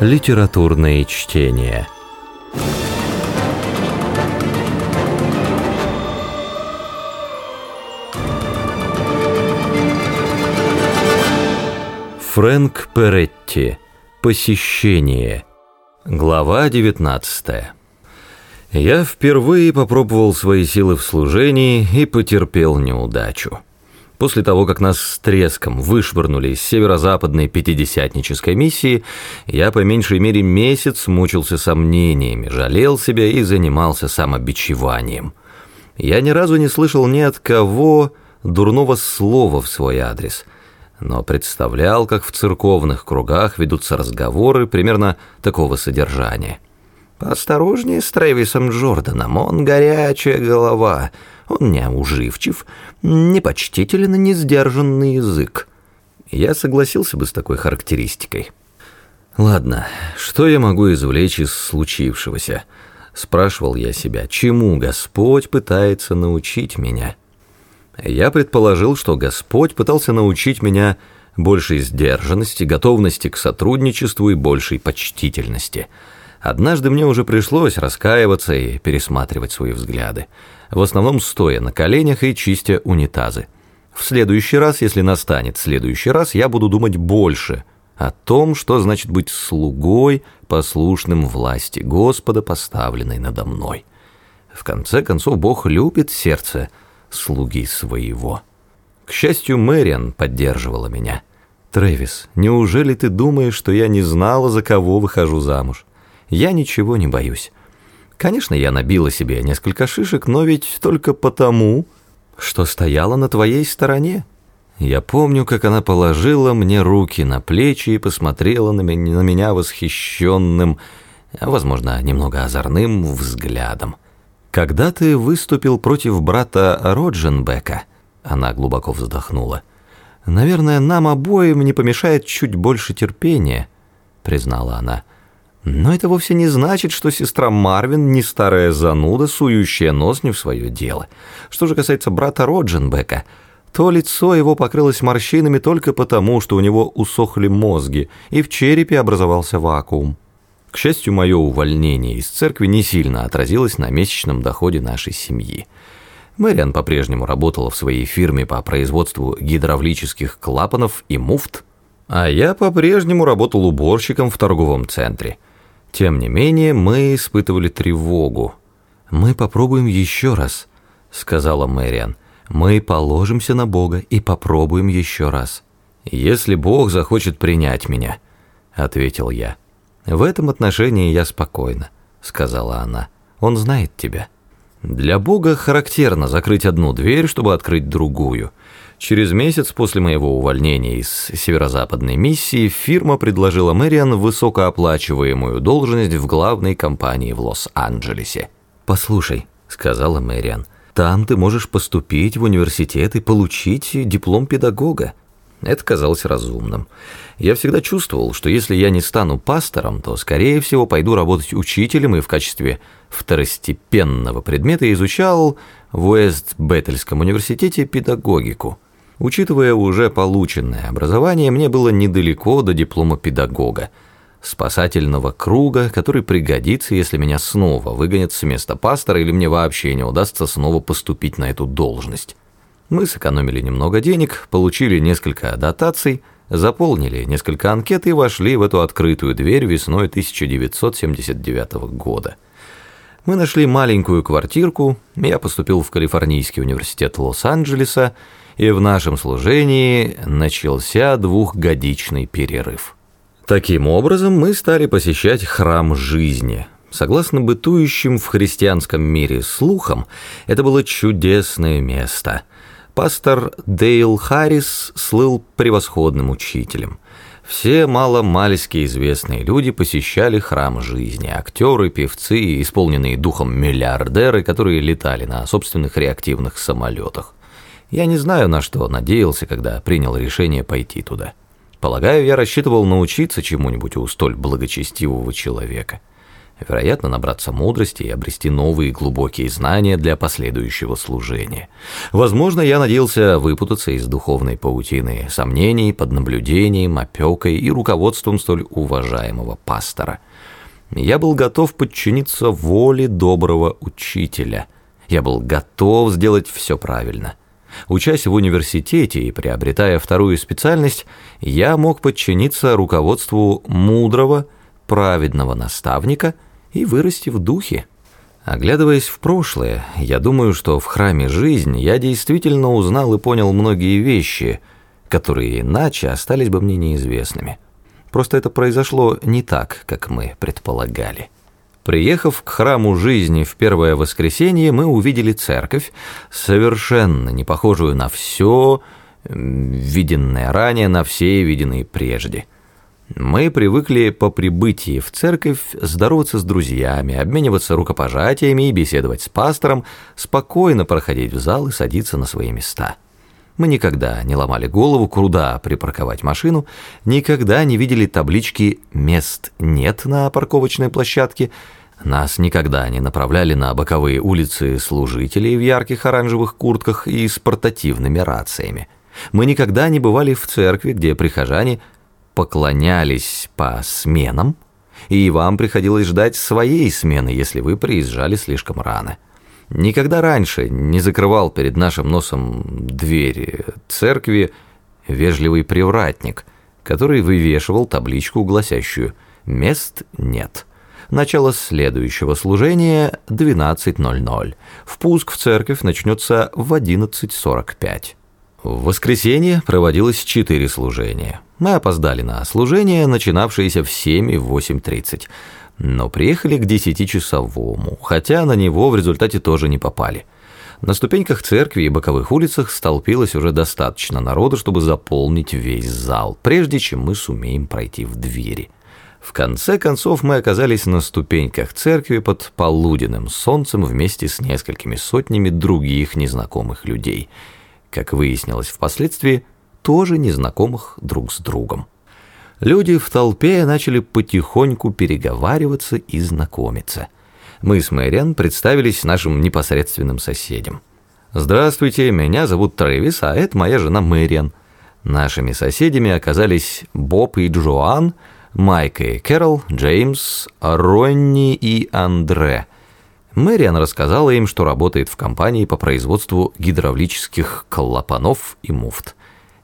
Литературные чтения. Фрэнк Перетти. Посещение. Глава 19. Я впервые попробовал свои силы в служении и потерпел неудачу. После того, как нас с треском вышвырнули из северо-западной пятидесятнической миссии, я по меньшей мере месяц мучился сомнениями, жалел себя и занимался самобичеванием. Я ни разу не слышал ни от кого дурного слова в свой адрес, но представлял, как в церковных кругах ведутся разговоры примерно такого содержания. «Осторожнее с Трэвисом Джорданом, он горячая голова», он не уживчив, непочтителен и не сдержанный язык. Я согласился бы с такой характеристикой. Ладно, что я могу извлечь из случившегося? Спрашивал я себя, чему Господь пытается научить меня? Я предположил, что Господь пытался научить меня большей сдержанности, готовности к сотрудничеству и большей почтительности. Однажды мне уже пришлось раскаиваться и пересматривать свои взгляды в основном стоя на коленях и чистя унитазы. В следующий раз, если настанет следующий раз, я буду думать больше о том, что значит быть слугой, послушным власти Господа, поставленной надо мной. В конце концов, Бог любит сердце слуги своего. К счастью, Мэриан поддерживала меня. «Трэвис, неужели ты думаешь, что я не знала, за кого выхожу замуж? Я ничего не боюсь. Конечно, я набила себе несколько шишек, но ведь только потому, что стояла на твоей стороне. Я помню, как она положила мне руки на плечи и посмотрела на меня, на меня восхищенным, возможно, немного озорным взглядом. «Когда ты выступил против брата Родженбека?» Она глубоко вздохнула. «Наверное, нам обоим не помешает чуть больше терпения», — признала она. Но это вовсе не значит, что сестра Марвин не старая зануда, сующая нос не в свое дело. Что же касается брата Родженбека, то лицо его покрылось морщинами только потому, что у него усохли мозги, и в черепе образовался вакуум. К счастью, мое увольнение из церкви не сильно отразилось на месячном доходе нашей семьи. Мэриан по-прежнему работала в своей фирме по производству гидравлических клапанов и муфт, а я по-прежнему работал уборщиком в торговом центре – тем не менее, мы испытывали тревогу. «Мы попробуем еще раз», — сказала Мэриан. «Мы положимся на Бога и попробуем еще раз». «Если Бог захочет принять меня», — ответил я. «В этом отношении я спокойна», — сказала она. «Он знает тебя». Для Бога характерно закрыть одну дверь, чтобы открыть другую. Через месяц после моего увольнения из северо-западной миссии фирма предложила Мэриан высокооплачиваемую должность в главной компании в Лос-Анджелесе. «Послушай», — сказала Мэриан, — «там ты можешь поступить в университет и получить диплом педагога». Это казалось разумным. Я всегда чувствовал, что если я не стану пастором, то, скорее всего, пойду работать учителем и в качестве второстепенного предмета изучал в Уэст-Беттельском университете педагогику. Учитывая уже полученное образование, мне было недалеко до диплома педагога, спасательного круга, который пригодится, если меня снова выгонят с места пастора или мне вообще не удастся снова поступить на эту должность. Мы сэкономили немного денег, получили несколько дотаций, заполнили несколько анкет и вошли в эту открытую дверь весной 1979 года. Мы нашли маленькую квартирку, я поступил в Калифорнийский университет Лос-Анджелеса, и в нашем служении начался двухгодичный перерыв. Таким образом, мы стали посещать храм жизни. Согласно бытующим в христианском мире слухам, это было чудесное место. Пастор Дейл Харрис слыл превосходным учителем. Все мало-мальски известные люди посещали храм жизни, актеры, певцы, исполненные духом миллиардеры, которые летали на собственных реактивных самолетах. Я не знаю, на что надеялся, когда принял решение пойти туда. Полагаю, я рассчитывал научиться чему-нибудь у столь благочестивого человека. вероятно, набраться мудрости и обрести новые глубокие знания для последующего служения. Возможно, я надеялся выпутаться из духовной паутины сомнений под наблюдением, опекой и руководством столь уважаемого пастора. Я был готов подчиниться воле доброго учителя. Я был готов сделать все правильно. Учась в университете и приобретая вторую специальность, я мог подчиниться руководству мудрого, праведного наставника – и вырасти в духе. Оглядываясь в прошлое, я думаю, что в храме жизнь я действительно узнал и понял многие вещи, которые иначе остались бы мне неизвестными. Просто это произошло не так, как мы предполагали. Приехав к храму жизни в первое воскресенье, мы увидели церковь, совершенно не похожую на все, виденное ранее, на все виденные прежде – мы привыкли по прибытии в церковь здороваться с друзьями, обмениваться рукопожатиями и беседовать с пастором, спокойно проходить в зал и садиться на свои места. Мы никогда не ломали голову, куда припарковать машину, никогда не видели таблички «Мест нет» на парковочной площадке, нас никогда не направляли на боковые улицы служителей в ярких оранжевых куртках и с портативными рациями. Мы никогда не бывали в церкви, где прихожане – поклонялись по сменам, и вам приходилось ждать своей смены, если вы приезжали слишком рано. Никогда раньше не закрывал перед нашим носом двери церкви вежливый привратник, который вывешивал табличку, гласящую «Мест нет». Начало следующего служения 12.00. Впуск в церковь начнется в 11.45. В воскресенье проводилось четыре служения. Мы опоздали на служение, начинавшееся в 7 и в 8.30, но приехали к 10-часовому, хотя на него в результате тоже не попали. На ступеньках церкви и боковых улицах столпилось уже достаточно народу, чтобы заполнить весь зал, прежде чем мы сумеем пройти в двери. В конце концов мы оказались на ступеньках церкви под полуденным солнцем вместе с несколькими сотнями других незнакомых людей – как выяснилось впоследствии, тоже незнакомых друг с другом. Люди в толпе начали потихоньку переговариваться и знакомиться. Мы с Мэриан представились нашим непосредственным соседям. «Здравствуйте, меня зовут Трэвис, а это моя жена Мэриан». Нашими соседями оказались Боб и Джоан, Майк и Кэрол, Джеймс, Ронни и Андре – Мэриан рассказала им, что работает в компании по производству гидравлических клапанов и муфт.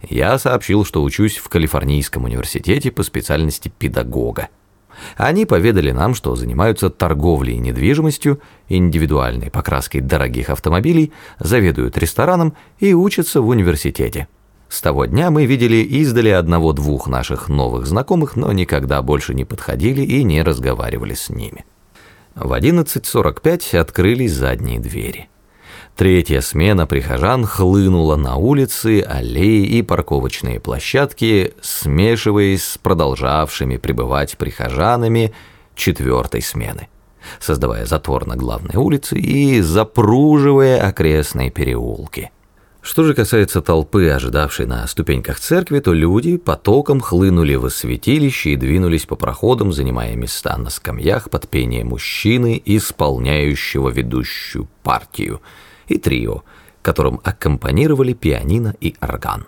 Я сообщил, что учусь в Калифорнийском университете по специальности педагога. Они поведали нам, что занимаются торговлей недвижимостью, индивидуальной покраской дорогих автомобилей, заведуют рестораном и учатся в университете. С того дня мы видели издали одного-двух наших новых знакомых, но никогда больше не подходили и не разговаривали с ними. В 11.45 открылись задние двери. Третья смена прихожан хлынула на улицы, аллеи и парковочные площадки, смешиваясь с продолжавшими пребывать прихожанами четвертой смены, создавая затвор на главной улице и запруживая окрестные переулки. Что же касается толпы, ожидавшей на ступеньках церкви, то люди потоком хлынули в святилище и двинулись по проходам, занимая места на скамьях под пение мужчины, исполняющего ведущую партию, и трио, которым аккомпанировали пианино и орган.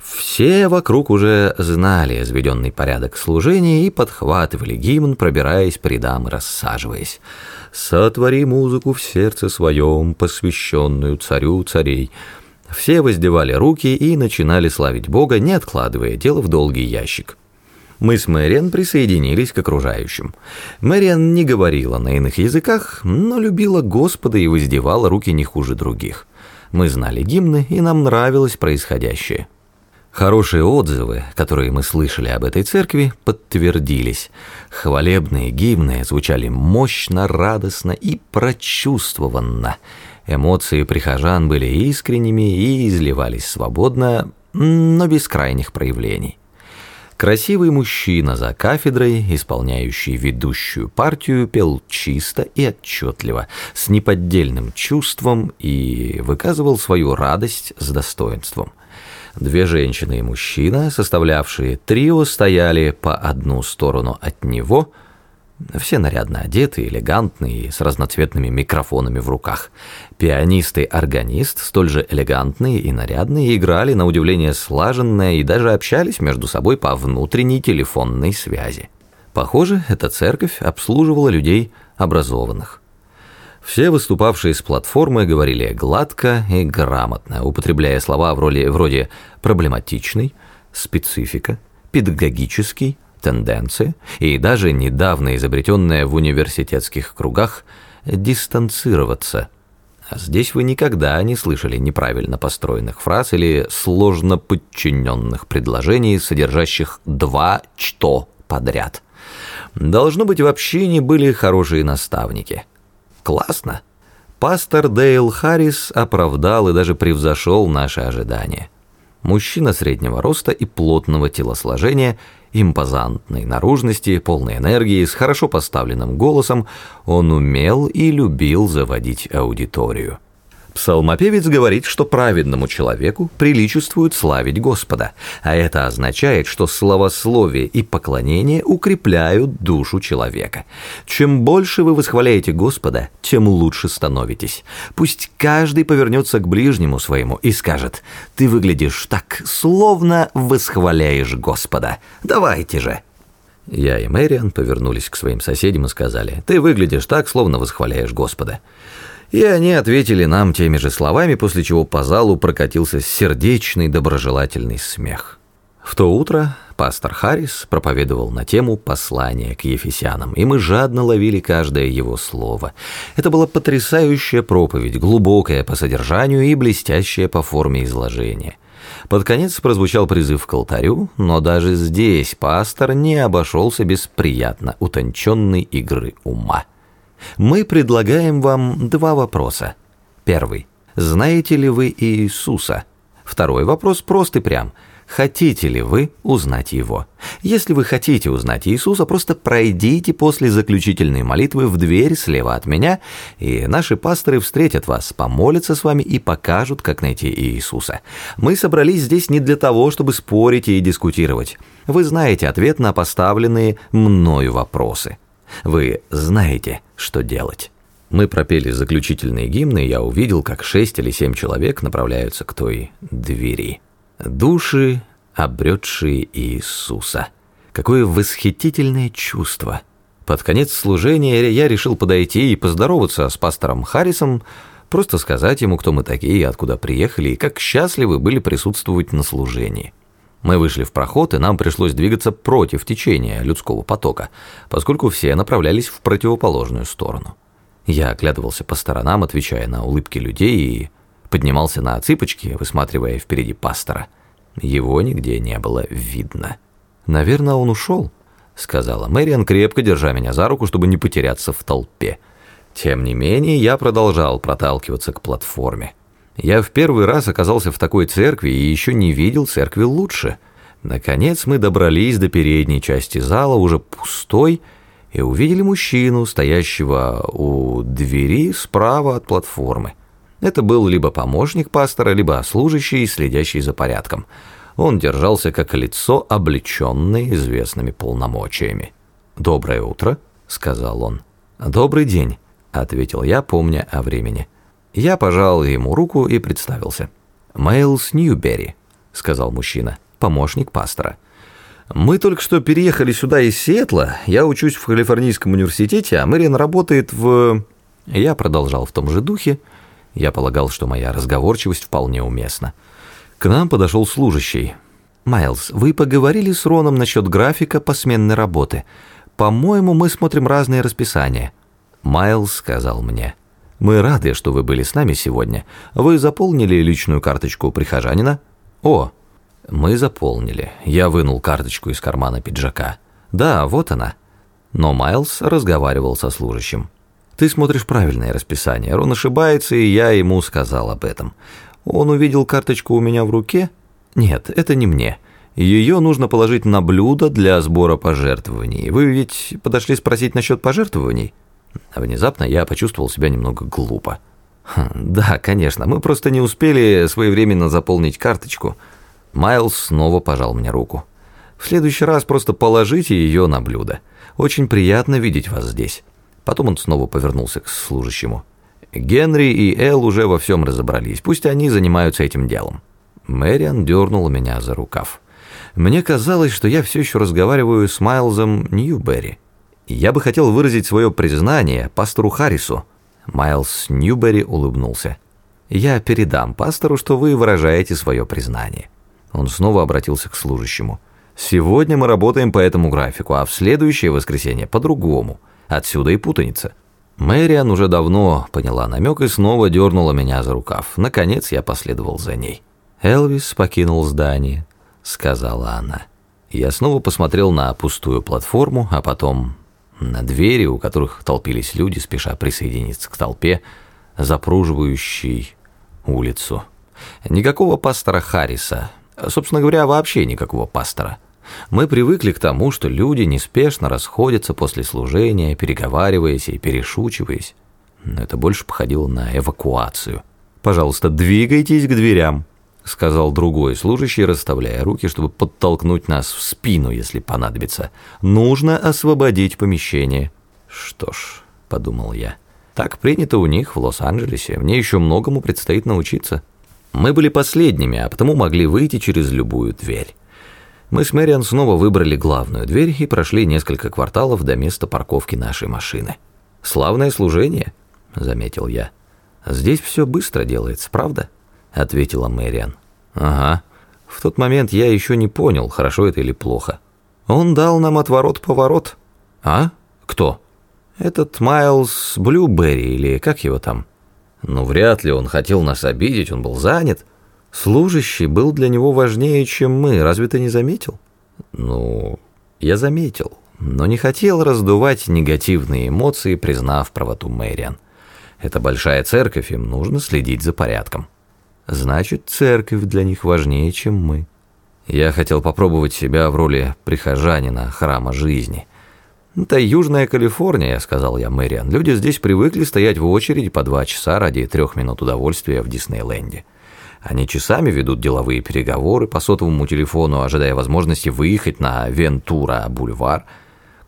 Все вокруг уже знали заведенный порядок служения и подхватывали гимн, пробираясь по рядам и рассаживаясь. «Сотвори музыку в сердце своем, посвященную царю царей», все воздевали руки и начинали славить Бога, не откладывая дело в долгий ящик. Мы с Мэриан присоединились к окружающим. Мэриан не говорила на иных языках, но любила Господа и воздевала руки не хуже других. Мы знали гимны, и нам нравилось происходящее. Хорошие отзывы, которые мы слышали об этой церкви, подтвердились. Хвалебные гимны звучали мощно, радостно и прочувствованно – Эмоции прихожан были искренними и изливались свободно, но без крайних проявлений. Красивый мужчина за кафедрой, исполняющий ведущую партию, пел чисто и отчетливо, с неподдельным чувством и выказывал свою радость с достоинством. Две женщины и мужчина, составлявшие трио, стояли по одну сторону от него – Все нарядно одеты, элегантные, с разноцветными микрофонами в руках. Пианист и органист, столь же элегантные и нарядные, играли, на удивление слаженно, и даже общались между собой по внутренней телефонной связи. Похоже, эта церковь обслуживала людей образованных. Все выступавшие с платформы говорили гладко и грамотно, употребляя слова вроде, вроде «проблематичный», «специфика», «педагогический», тенденция и даже недавно изобретенная в университетских кругах дистанцироваться. А здесь вы никогда не слышали неправильно построенных фраз или сложно подчиненных предложений, содержащих два «что» подряд. Должно быть, вообще не были хорошие наставники. Классно. Пастор Дейл Харрис оправдал и даже превзошел наши ожидания. Мужчина среднего роста и плотного телосложения, импозантной наружности, полной энергии, с хорошо поставленным голосом, он умел и любил заводить аудиторию. Псалмопевец говорит, что праведному человеку приличествует славить Господа, а это означает, что словословие и поклонение укрепляют душу человека. Чем больше вы восхваляете Господа, тем лучше становитесь. Пусть каждый повернется к ближнему своему и скажет, «Ты выглядишь так, словно восхваляешь Господа. Давайте же!» Я и Мэриан повернулись к своим соседям и сказали, «Ты выглядишь так, словно восхваляешь Господа». И они ответили нам теми же словами, после чего по залу прокатился сердечный доброжелательный смех. В то утро пастор Харрис проповедовал на тему послания к Ефесянам, и мы жадно ловили каждое его слово. Это была потрясающая проповедь, глубокая по содержанию и блестящая по форме изложения. Под конец прозвучал призыв к алтарю, но даже здесь пастор не обошелся без приятно утонченной игры ума. Мы предлагаем вам два вопроса. Первый. Знаете ли вы Иисуса? Второй вопрос прост и прям. Хотите ли вы узнать Его? Если вы хотите узнать Иисуса, просто пройдите после заключительной молитвы в дверь слева от меня, и наши пасторы встретят вас, помолятся с вами и покажут, как найти Иисуса. Мы собрались здесь не для того, чтобы спорить и дискутировать. Вы знаете ответ на поставленные мною вопросы. Вы знаете, что делать. Мы пропели заключительные гимны, и я увидел, как шесть или семь человек направляются к той двери. Души, обретшие Иисуса. Какое восхитительное чувство. Под конец служения я решил подойти и поздороваться с пастором Харрисом, просто сказать ему, кто мы такие, откуда приехали и как счастливы были присутствовать на служении. Мы вышли в проход, и нам пришлось двигаться против течения людского потока, поскольку все направлялись в противоположную сторону. Я оглядывался по сторонам, отвечая на улыбки людей, и поднимался на цыпочки, высматривая впереди пастора. Его нигде не было видно. «Наверное, он ушел», — сказала Мэриан, крепко держа меня за руку, чтобы не потеряться в толпе. Тем не менее, я продолжал проталкиваться к платформе. Я в первый раз оказался в такой церкви и еще не видел церкви лучше. Наконец мы добрались до передней части зала, уже пустой, и увидели мужчину, стоящего у двери справа от платформы. Это был либо помощник пастора, либо служащий, следящий за порядком. Он держался как лицо, облеченное известными полномочиями. «Доброе утро», — сказал он. «Добрый день», — ответил я, помня о времени. Я пожал ему руку и представился. «Мейлс Ньюберри», — сказал мужчина, помощник пастора. «Мы только что переехали сюда из Сиэтла. Я учусь в Калифорнийском университете, а Мэриан работает в...» Я продолжал в том же духе. Я полагал, что моя разговорчивость вполне уместна. К нам подошел служащий. «Майлз, вы поговорили с Роном насчет графика посменной работы. По-моему, мы смотрим разные расписания». Майлз сказал мне. Мы рады, что вы были с нами сегодня. Вы заполнили личную карточку прихожанина? О, мы заполнили. Я вынул карточку из кармана пиджака. Да, вот она. Но Майлз разговаривал со служащим. Ты смотришь правильное расписание. Рон ошибается, и я ему сказал об этом. Он увидел карточку у меня в руке? Нет, это не мне. Ее нужно положить на блюдо для сбора пожертвований. Вы ведь подошли спросить насчет пожертвований? А внезапно я почувствовал себя немного глупо. Хм, «Да, конечно, мы просто не успели своевременно заполнить карточку». Майлз снова пожал мне руку. «В следующий раз просто положите ее на блюдо. Очень приятно видеть вас здесь». Потом он снова повернулся к служащему. «Генри и Эл уже во всем разобрались, пусть они занимаются этим делом». Мэриан дернула меня за рукав. Мне казалось, что я все еще разговариваю с Майлзом Ньюберри. Я бы хотел выразить свое признание пастору Харрису. Майлз Ньюберри улыбнулся. Я передам пастору, что вы выражаете свое признание. Он снова обратился к служащему. Сегодня мы работаем по этому графику, а в следующее воскресенье по-другому. Отсюда и путаница. Мэриан уже давно поняла намек и снова дернула меня за рукав. Наконец я последовал за ней. Элвис покинул здание сказала она. Я снова посмотрел на пустую платформу, а потом на двери, у которых толпились люди, спеша присоединиться к толпе, запруживающей улицу. Никакого пастора Харриса, собственно говоря, вообще никакого пастора. Мы привыкли к тому, что люди неспешно расходятся после служения, переговариваясь и перешучиваясь. Но это больше походило на эвакуацию. «Пожалуйста, двигайтесь к дверям», — сказал другой служащий, расставляя руки, чтобы подтолкнуть нас в спину, если понадобится. «Нужно освободить помещение». «Что ж», — подумал я, — «так принято у них в Лос-Анджелесе. Мне еще многому предстоит научиться». Мы были последними, а потому могли выйти через любую дверь. Мы с Мэриан снова выбрали главную дверь и прошли несколько кварталов до места парковки нашей машины. «Славное служение», — заметил я. «Здесь все быстро делается, правда?» Ответила Мэриан. Ага. В тот момент я еще не понял, хорошо это или плохо. Он дал нам отворот-поворот. А? Кто? Этот Майлз Блюберри или как его там? Ну, вряд ли он хотел нас обидеть, он был занят. Служащий был для него важнее, чем мы, разве ты не заметил? Ну, я заметил, но не хотел раздувать негативные эмоции, признав правоту Мэриан. Это большая церковь, им нужно следить за порядком. Значит, церковь для них важнее, чем мы. Я хотел попробовать себя в роли прихожанина храма жизни. «Это Южная Калифорния», — сказал я Мэриан. «Люди здесь привыкли стоять в очереди по два часа ради трех минут удовольствия в Диснейленде. Они часами ведут деловые переговоры по сотовому телефону, ожидая возможности выехать на Вентура-бульвар».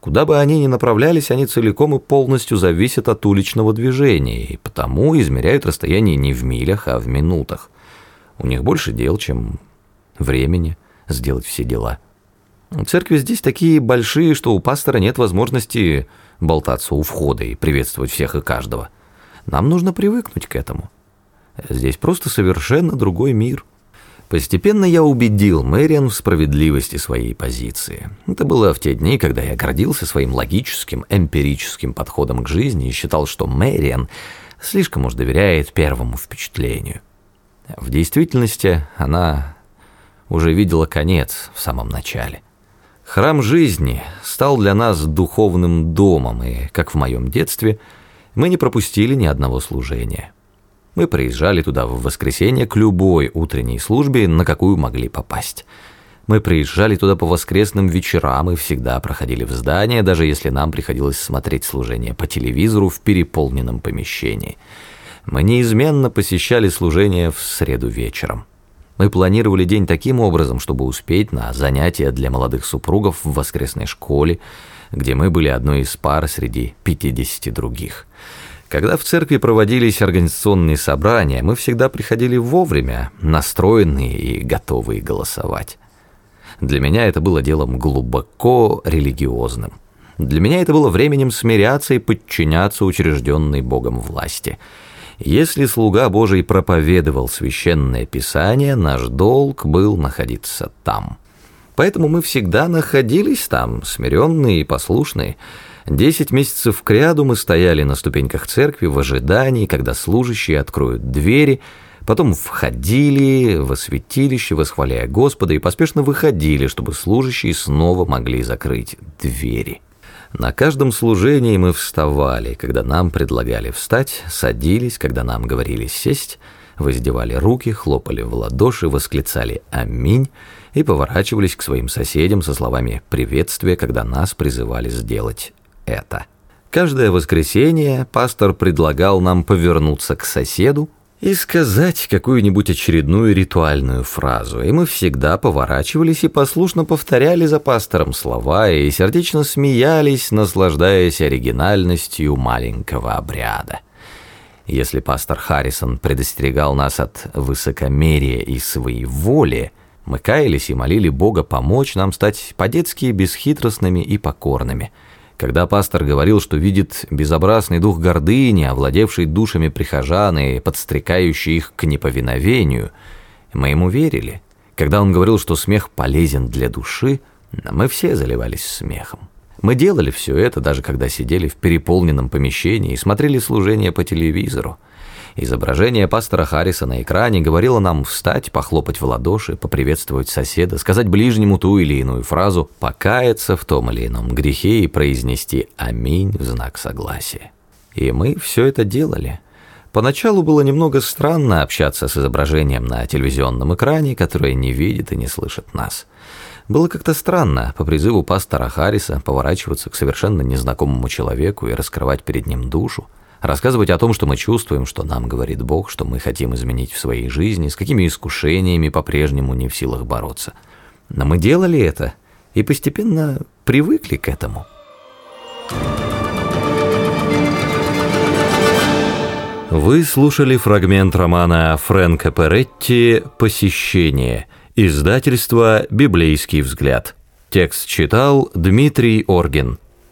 Куда бы они ни направлялись, они целиком и полностью зависят от уличного движения, и потому измеряют расстояние не в милях, а в минутах. У них больше дел, чем времени сделать все дела. Церкви здесь такие большие, что у пастора нет возможности болтаться у входа и приветствовать всех и каждого. Нам нужно привыкнуть к этому. Здесь просто совершенно другой мир. Постепенно я убедил Мэриан в справедливости своей позиции. Это было в те дни, когда я гордился своим логическим, эмпирическим подходом к жизни и считал, что Мэриан слишком уж доверяет первому впечатлению. В действительности она уже видела конец в самом начале. Храм жизни стал для нас духовным домом, и, как в моем детстве, мы не пропустили ни одного служения. Мы приезжали туда в воскресенье к любой утренней службе, на какую могли попасть. Мы приезжали туда по воскресным вечерам и всегда проходили в здание, даже если нам приходилось смотреть служение по телевизору в переполненном помещении. Мы неизменно посещали служение в среду вечером. Мы планировали день таким образом, чтобы успеть на занятия для молодых супругов в воскресной школе, где мы были одной из пар среди 50 других. Когда в церкви проводились организационные собрания, мы всегда приходили вовремя, настроенные и готовые голосовать. Для меня это было делом глубоко религиозным. Для меня это было временем смиряться и подчиняться учрежденной Богом власти. Если слуга Божий проповедовал священное писание, наш долг был находиться там. Поэтому мы всегда находились там, смиренные и послушные, Десять месяцев кряду мы стояли на ступеньках церкви в ожидании, когда служащие откроют двери, потом входили во святилище, восхваляя Господа, и поспешно выходили, чтобы служащие снова могли закрыть двери. На каждом служении мы вставали, когда нам предлагали встать, садились, когда нам говорили сесть, воздевали руки, хлопали в ладоши, восклицали «Аминь» и поворачивались к своим соседям со словами приветствия, когда нас призывали сделать это. Каждое воскресенье пастор предлагал нам повернуться к соседу, и сказать какую-нибудь очередную ритуальную фразу, и мы всегда поворачивались и послушно повторяли за пастором слова и сердечно смеялись, наслаждаясь оригинальностью маленького обряда. Если пастор Харрисон предостерегал нас от высокомерия и своей воли, мы каялись и молили Бога помочь нам стать по-детски бесхитростными и покорными – когда пастор говорил, что видит безобразный дух гордыни, овладевший душами прихожан и подстрекающий их к неповиновению, мы ему верили. Когда он говорил, что смех полезен для души, мы все заливались смехом. Мы делали все это, даже когда сидели в переполненном помещении и смотрели служение по телевизору. Изображение пастора Харриса на экране говорило нам встать, похлопать в ладоши, поприветствовать соседа, сказать ближнему ту или иную фразу, покаяться в том или ином грехе и произнести «Аминь» в знак согласия. И мы все это делали. Поначалу было немного странно общаться с изображением на телевизионном экране, которое не видит и не слышит нас. Было как-то странно по призыву пастора Харриса поворачиваться к совершенно незнакомому человеку и раскрывать перед ним душу, рассказывать о том, что мы чувствуем, что нам говорит Бог, что мы хотим изменить в своей жизни, с какими искушениями по-прежнему не в силах бороться. Но мы делали это и постепенно привыкли к этому. Вы слушали фрагмент романа Фрэнка Перетти «Посещение», издательство «Библейский взгляд». Текст читал Дмитрий Оргин.